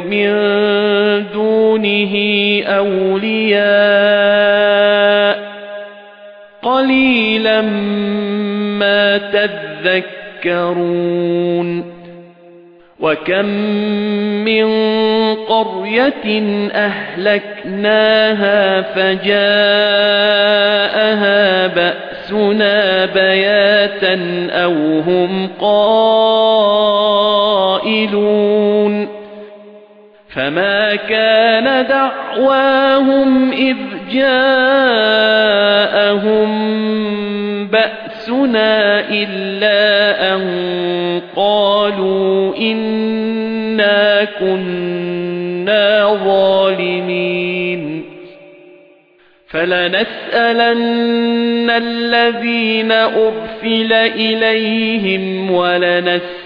من دونه أولياء قليلا ما تذكرون وكم من قرية أهلكناها فجاءها بأسنا بياتا أو هم قائلون فما كان دعواهم إذ جاءهم بأسنا إلا أن قالوا إنا كنا ظالمين فلنسألن الذين أرسل إليهم ولنسألن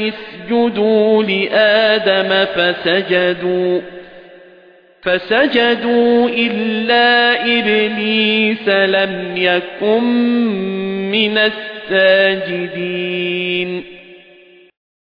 اسْجُدُوا لِآدَمَ فَسَجَدُوا فَسَجَدُوا إِلَّا إِبْلِيسَ لَمْ يَكُن مِّنَ السَّاجِدِينَ.